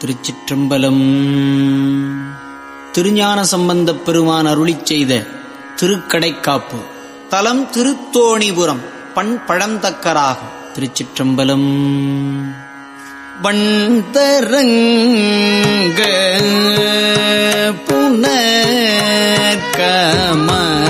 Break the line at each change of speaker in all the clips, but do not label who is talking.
திருச்சிற்றம்பலம். திருஞான சம்பந்தப் பெருமான் அருளிச் செய்த திருக்கடைக்காப்பு. தலம் திருத்தோணிபுரம் பண் பழந்தக்கராக திருச்சிற்றம்பலம். வண்டரங்க புன கமா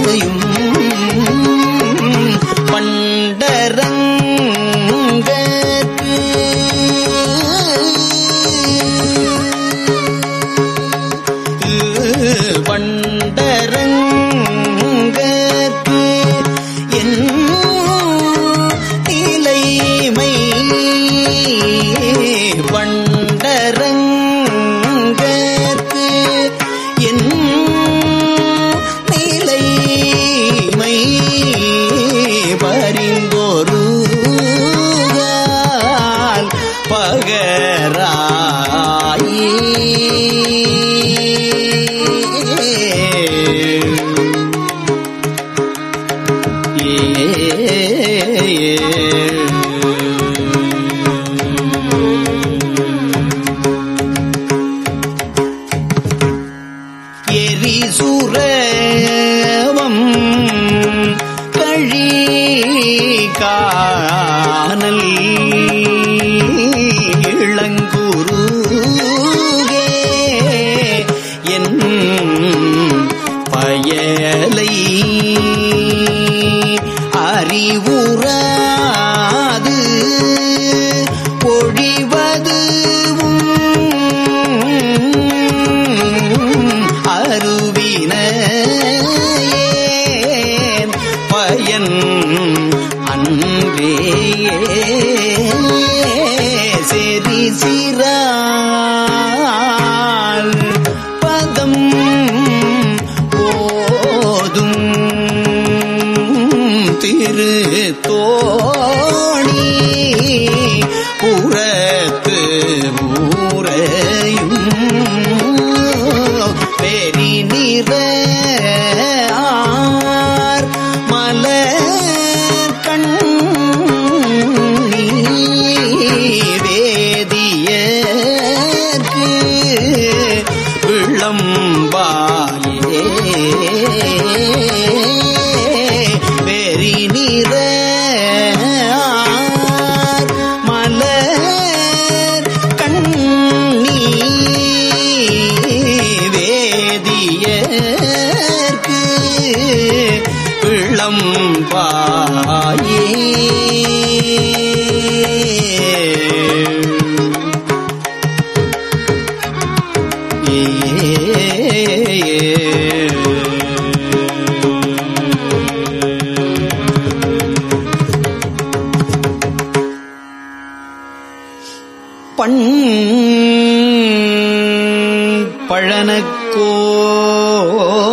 ஊரையும்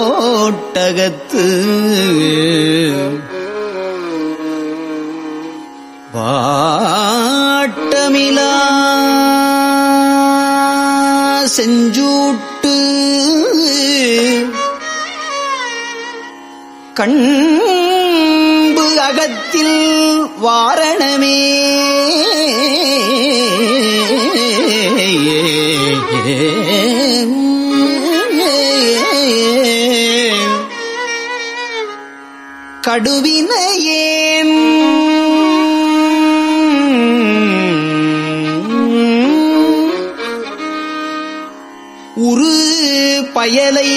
பழனக்கோட்டகத்து வாட்டமிலா செஞ்சூட்டு கண்பு அகத்தில் வாரணமே படுவினையேன். உரு பயலை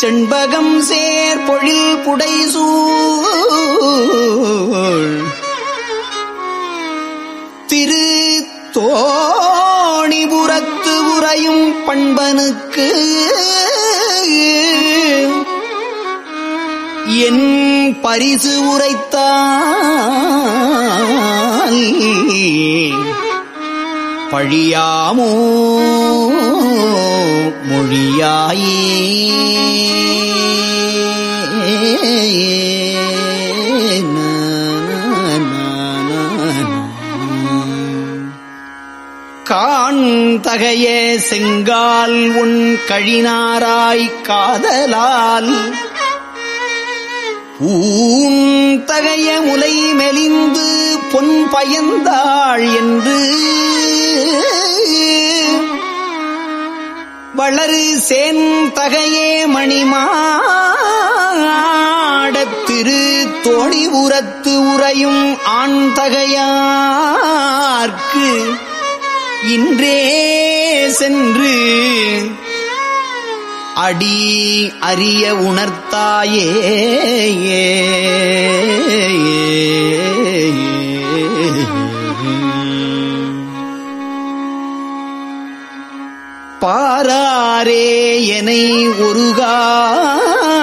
செண்பகம் சேர் பொழில் புடைசூழ். திரு தோணிபுரத்து உறையும் பண்பனுக்கு பரிசு உரைத்தால் பழியாமோ மொழியாயே? காண்தகைய செங்கால் உன் கழினாராய் காதலால் ஊந்தகைய முலை மெலிந்து பொன் பயந்தாள் என்று. வளரு சேந்தகையே மணிமாடத் திரு தோணி உரத்து உறையும் ஆண்தகையார்க்கு இன்றே சென்று அடி அறிய உணர்த்தாயே பாராரே என ஒருகால்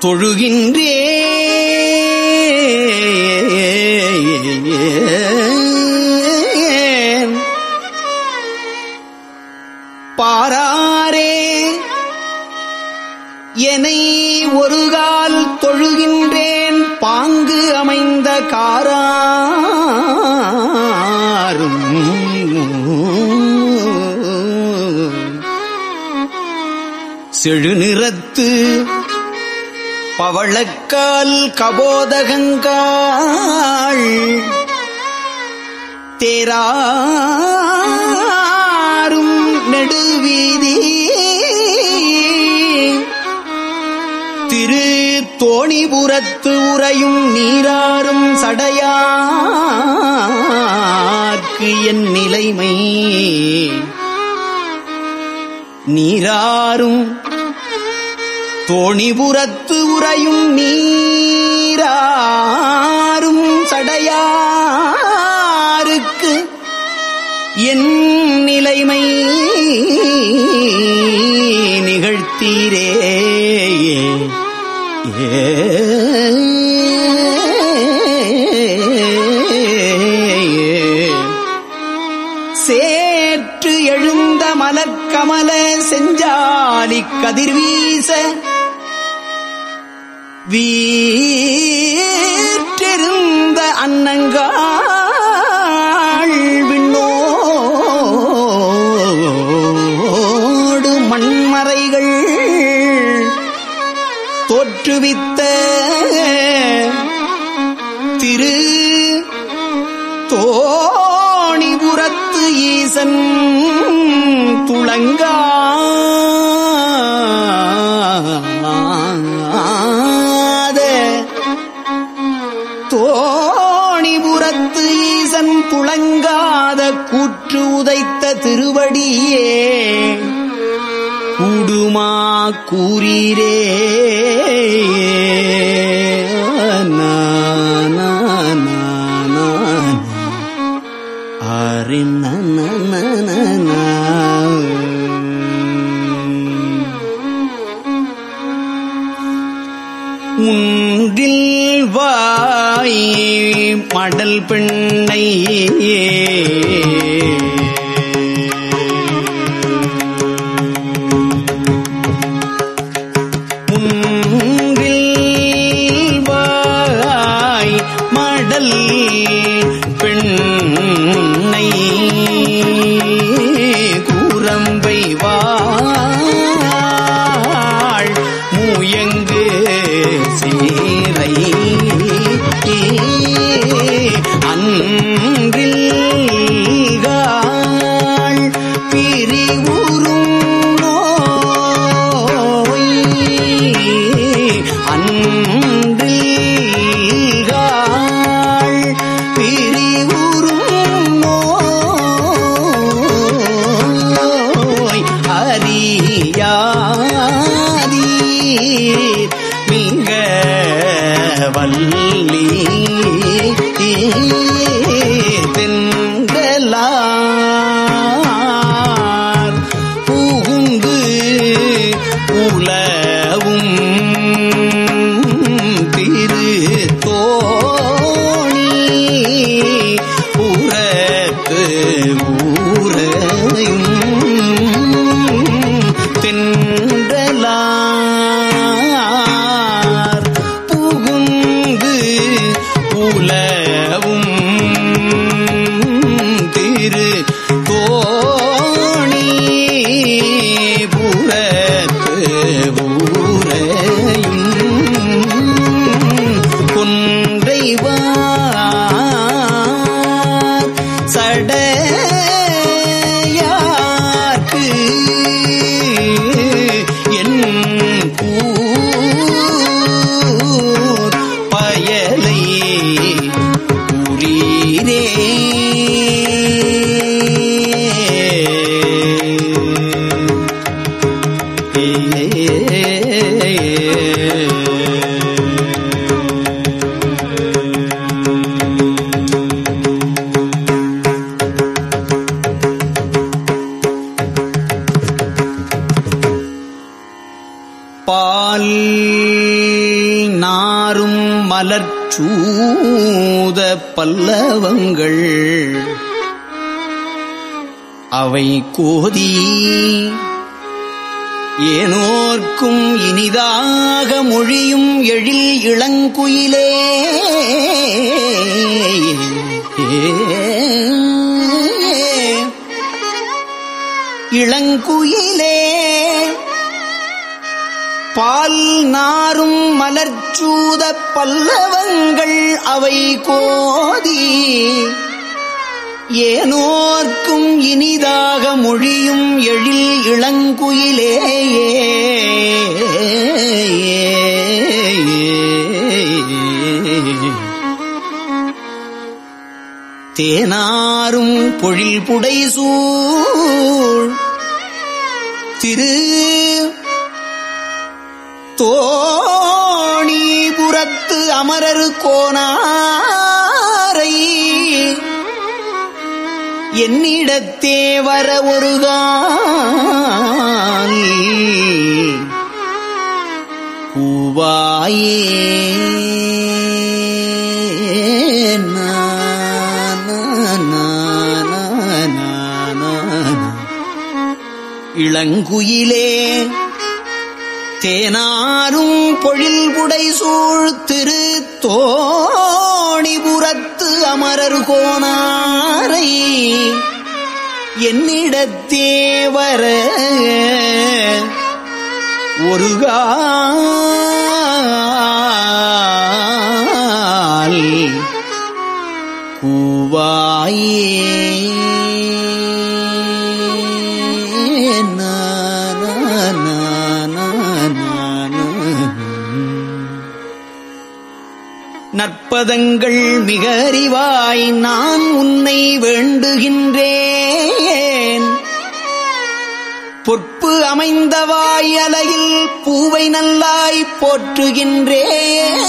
தொழுகின்றே செழுநிறத்து பவளக்கால் கபோதகங்காள். தேராரும் நெடுவீதி. திரு தோணிபுரத்து உறையும் நீராறும் சடையார்க்கு என் நிலைமை. நீராறும் தோணிபுரத்து உறையும் நீராறும் சடையாருக்கு என் நிலைமை நிகழ்த்தீரே சேற்று எழுந்த மலர்கமல செஞ்சாலி கதிர்வீச வீற்றிருந்த அன்னங்காள் விண்ணோடு மண்மறைகள் தோற்றுவித்த கூறீரே. மடல் பால் நாரும் மலர்ச்சூத பல்லவங்கள் அவை கோதி ஏனோர்க்கும் இனிதாக மொழியும் எழில் இளங்குயிலே இளங்குயிலே பால் நாரும் மலர்ச்சூத பல்லவங்கள் அவை கோதி. ஏனோர்க்கும் இனிதாக மொழியும் எழில் இளங்குயிலேயே தேனாரும் பொழில் புடைசூழ் திரு தோணிபுரத்து அமரரு கோனாரை என்னிடத்தே வர ஒரு பூவாயே இளங்குயிலே தேனாரும் பொழில் புடை சூழ் திரு தோணிபுரத்து அமரர் கோணாரை. என்னிடத்தே வர ஒரு கூவாயே. நற்பதங்கள் மிக அறிவாய் நான் உன்னை வேண்டுகின்றேன். பொற்பு அமைந்தவாய் அலையில் பூவை நல்லாய் போற்றுகின்றேன்.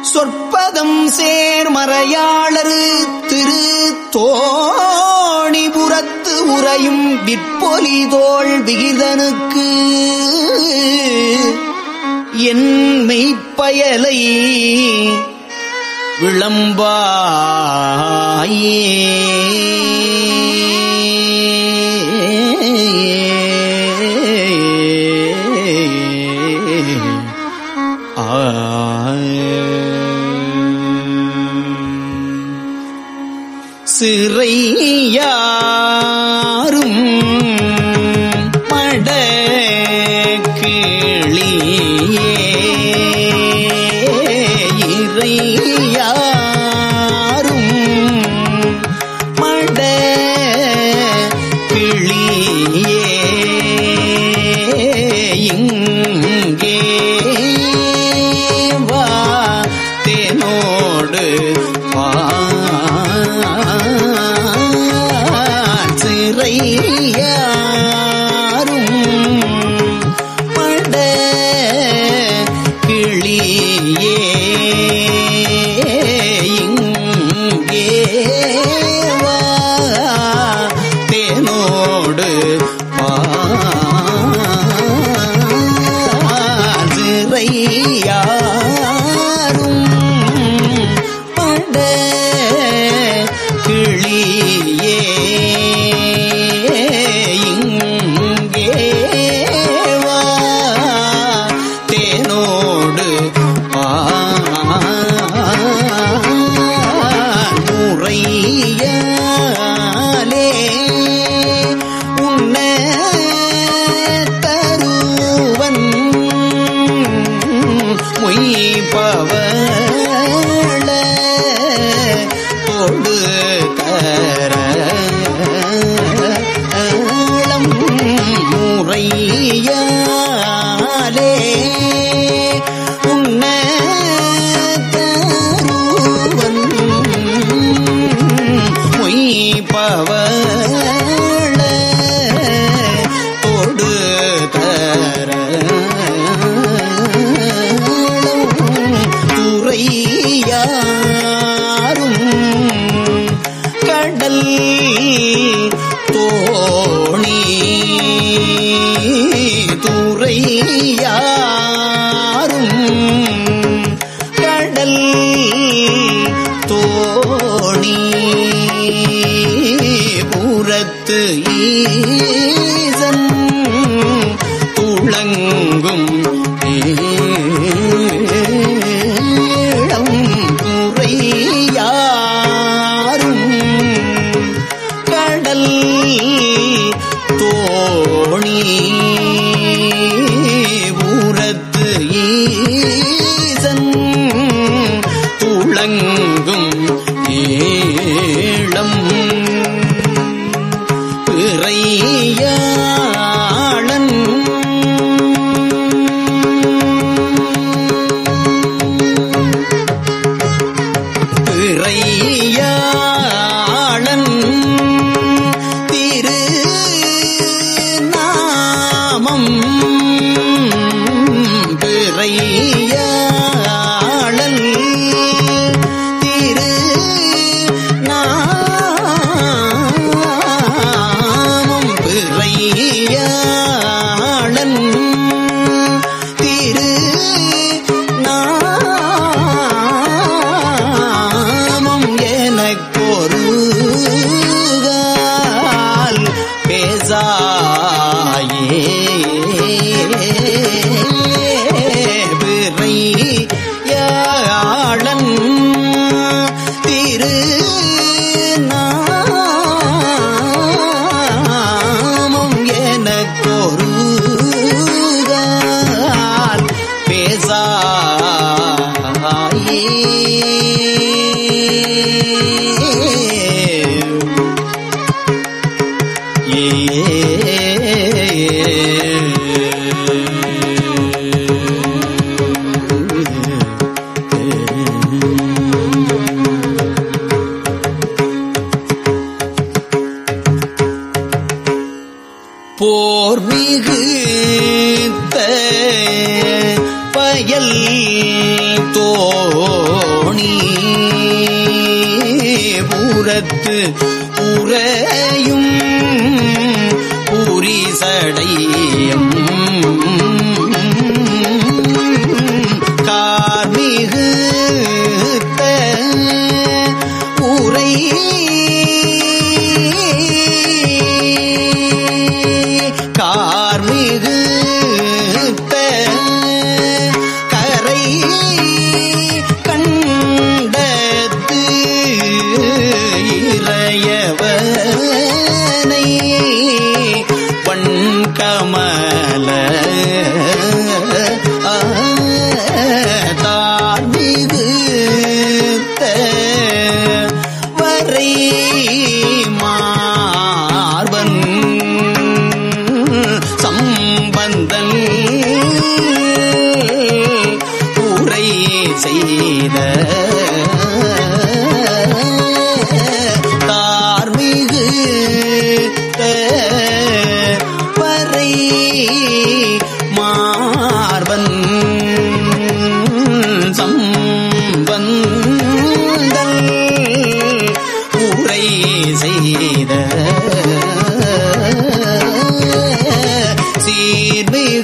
சொற்பதம் சேர்மறையாளரு திரு தோணிபுரத்து உறையும் விற்பொலிதோள் விகிதனுக்கு என் மெய்ப்பயலை விளம்பாயே. சிறையாரும் பட தோணி புறத்து ஈ மலையல் தோணி. பூரத்து உறையும் புரிசடையும்.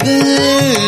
இது